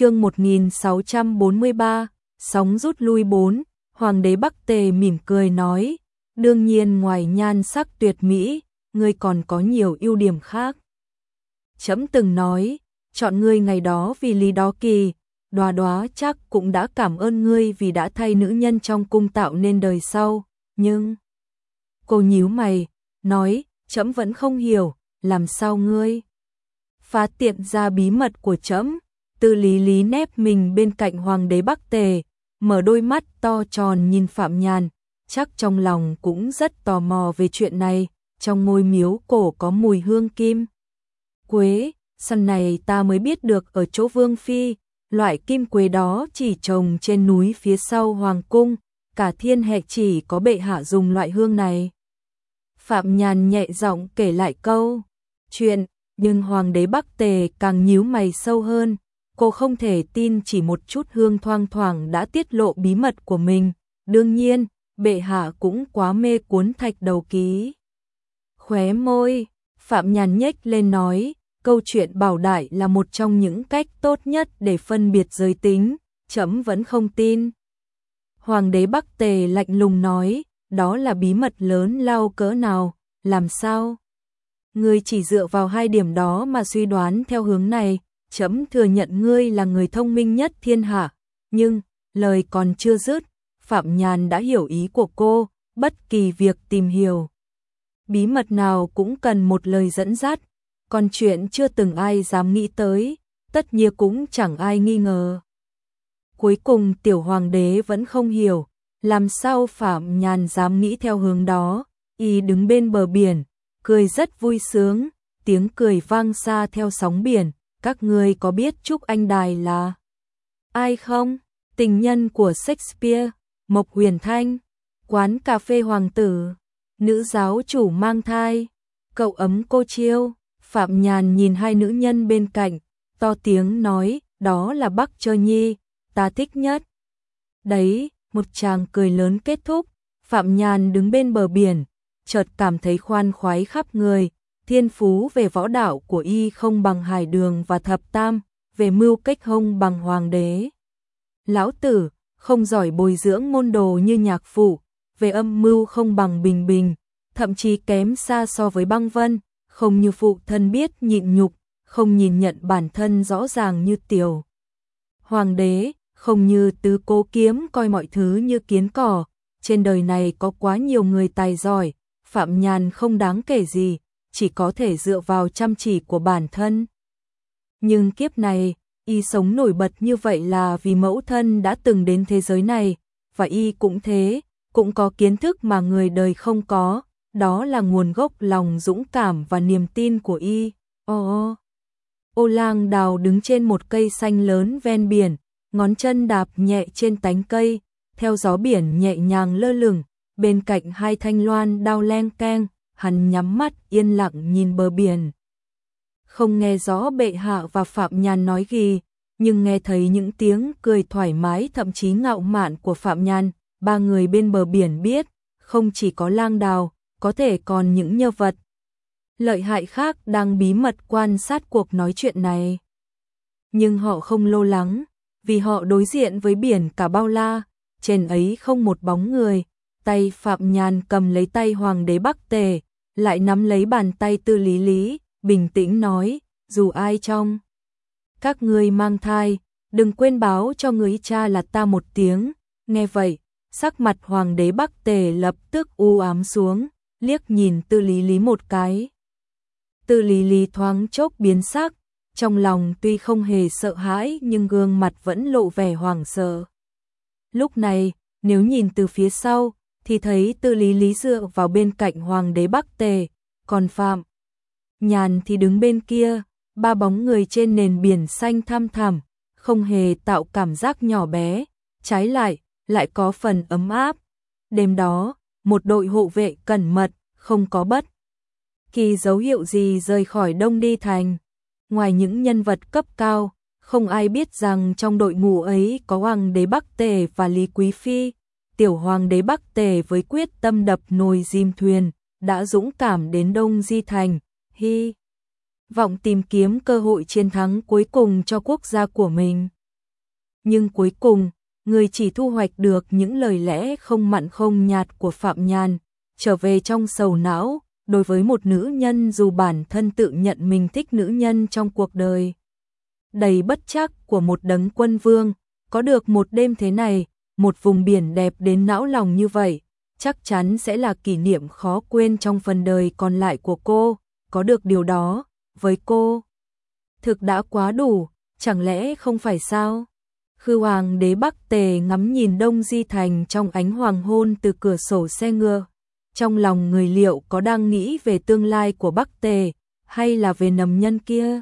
chương 1643, sóng rút lui 4, Hoàng đế Bắc Tề mỉm cười nói, đương nhiên ngoài nhan sắc tuyệt mỹ, ngươi còn có nhiều ưu điểm khác. Chấm từng nói, chọn ngươi ngày đó vì lý đó kỳ, đoá đoá chắc cũng đã cảm ơn ngươi vì đã thay nữ nhân trong cung tạo nên đời sau, nhưng... Cô nhíu mày, nói, chấm vẫn không hiểu, làm sao ngươi? Phá tiện ra bí mật của chấm, tư lý lý nép mình bên cạnh hoàng đế Bắc Tề, mở đôi mắt to tròn nhìn Phạm Nhàn, chắc trong lòng cũng rất tò mò về chuyện này, trong môi miếu cổ có mùi hương kim. Quế, sân này ta mới biết được ở chỗ Vương Phi, loại kim quế đó chỉ trồng trên núi phía sau Hoàng Cung, cả thiên hệ chỉ có bệ hạ dùng loại hương này. Phạm Nhàn nhẹ giọng kể lại câu chuyện, nhưng Hoàng đế Bắc Tề càng nhíu mày sâu hơn, cô không thể tin chỉ một chút hương thoang thoảng đã tiết lộ bí mật của mình. Đương nhiên, bệ hạ cũng quá mê cuốn thạch đầu ký. Khóe môi, Phạm Nhàn nhếch lên nói, câu chuyện bảo đại là một trong những cách tốt nhất để phân biệt giới tính, chấm vẫn không tin. Hoàng đế Bắc Tề lạnh lùng nói, đó là bí mật lớn lao cỡ nào, làm sao? người chỉ dựa vào hai điểm đó mà suy đoán theo hướng này, chấm thừa nhận ngươi là người thông minh nhất thiên hạ, nhưng, lời còn chưa dứt, Phạm Nhàn đã hiểu ý của cô, bất kỳ việc tìm hiểu. Bí mật nào cũng cần một lời dẫn dắt, còn chuyện chưa từng ai dám nghĩ tới, tất nhiên cũng chẳng ai nghi ngờ. Cuối cùng tiểu hoàng đế vẫn không hiểu, làm sao Phạm Nhàn dám nghĩ theo hướng đó, y đứng bên bờ biển, cười rất vui sướng, tiếng cười vang xa theo sóng biển, các ngươi có biết Trúc Anh Đài là ai không? Tình nhân của Shakespeare, Mộc Huyền Thanh, quán cà phê hoàng tử, nữ giáo chủ mang thai, cậu ấm cô chiêu, Phạm Nhàn nhìn hai nữ nhân bên cạnh, to tiếng nói, đó là Bắc Trơ Nhi, ta thích nhất. Đấy, một chàng cười lớn kết thúc, Phạm Nhàn đứng bên bờ biển, chợt cảm thấy khoan khoái khắp người, thiên phú về võ đạo của y không bằng hải đường và thập tam, về mưu cách không bằng hoàng đế. Lão tử, không giỏi bồi dưỡng môn đồ như nhạc phụ, về âm mưu không bằng bình bình, thậm chí kém xa so với băng vân, không như phụ thân biết nhịn nhục, không nhìn nhận bản thân rõ ràng như tiểu. Hoàng đế, không như tứ cố kiếm coi mọi thứ như kiến cỏ, trên đời này có quá nhiều người tài giỏi, Phạm Nhàn không đáng kể gì, chỉ có thể dựa vào chăm chỉ của bản thân. Nhưng kiếp này, y sống nổi bật như vậy là vì mẫu thân đã từng đến thế giới này, và y cũng thế, cũng có kiến thức mà người đời không có, đó là nguồn gốc lòng dũng cảm và niềm tin của y. Ô ô. Ô lang đào đứng trên một cây xanh lớn ven biển, ngón chân đạp nhẹ trên tánh cây, theo gió biển nhẹ nhàng lơ lửng, bên cạnh hai thanh loan đao len keng, hắn nhắm mắt yên lặng nhìn bờ biển. Không nghe rõ bệ hạ và Phạm Nhan nói gì, nhưng nghe thấy những tiếng cười thoải mái thậm chí ngạo mạn của Phạm Nhan, ba người bên bờ biển biết, không chỉ có lang đào, có thể còn những nhân vật. Lợi hại khác đang bí mật quan sát cuộc nói chuyện này. Nhưng họ không lo lắng, vì họ đối diện với biển cả bao la, trên ấy không một bóng người, tay Phạm Nhàn cầm lấy tay Hoàng đế Bắc Tề, lại nắm lấy bàn tay Tư Lý Lý, bình tĩnh nói, dù ai trong các ngươi mang thai, đừng quên báo cho người cha là ta một tiếng. Nghe vậy, sắc mặt Hoàng đế Bắc Tề lập tức u ám xuống, liếc nhìn Tư Lý Lý một cái. Tư Lý Lý thoáng chốc biến sắc, trong lòng tuy không hề sợ hãi nhưng gương mặt vẫn lộ vẻ hoảng sợ. Lúc này, nếu nhìn từ phía sau, thì thấy Tư Lý Lý dựa vào bên cạnh Hoàng đế Bắc Tề, còn Phạm Nhàn thì đứng bên kia, ba bóng người trên nền biển xanh thăm thẳm, không hề tạo cảm giác nhỏ bé, trái lại, lại có phần ấm áp. Đêm đó, một đội hộ vệ cẩn mật, không có bất kỳ dấu hiệu gì rời khỏi Đông Đi Thành. Ngoài những nhân vật cấp cao, không ai biết rằng trong đội ngũ ấy có Hoàng đế Bắc Tề và Lý Quý Phi. Tiểu Hoàng đế Bắc Tề với quyết tâm đập nồi diêm thuyền, đã dũng cảm đến Đông Di Thành, hy vọng tìm kiếm cơ hội chiến thắng cuối cùng cho quốc gia của mình. nhưng cuối cùng, người chỉ thu hoạch được những lời lẽ không mặn không nhạt của Phạm Nhàn, trở về trong sầu não, đối với một nữ nhân dù bản thân tự nhận mình thích nữ nhân trong cuộc đời. Đầy bất chắc của một đấng quân vương, có được một đêm thế này, một vùng biển đẹp đến não lòng như vậy, chắc chắn sẽ là kỷ niệm khó quên trong phần đời còn lại của cô, có được điều đó, với cô. Thực đã quá đủ, chẳng lẽ không phải sao? Khư hoàng đế Bắc Tề ngắm nhìn Đông Di Thành trong ánh hoàng hôn từ cửa sổ xe ngựa. Trong lòng người liệu có đang nghĩ về tương lai của Bắc Tề, hay là về nầm nhân kia?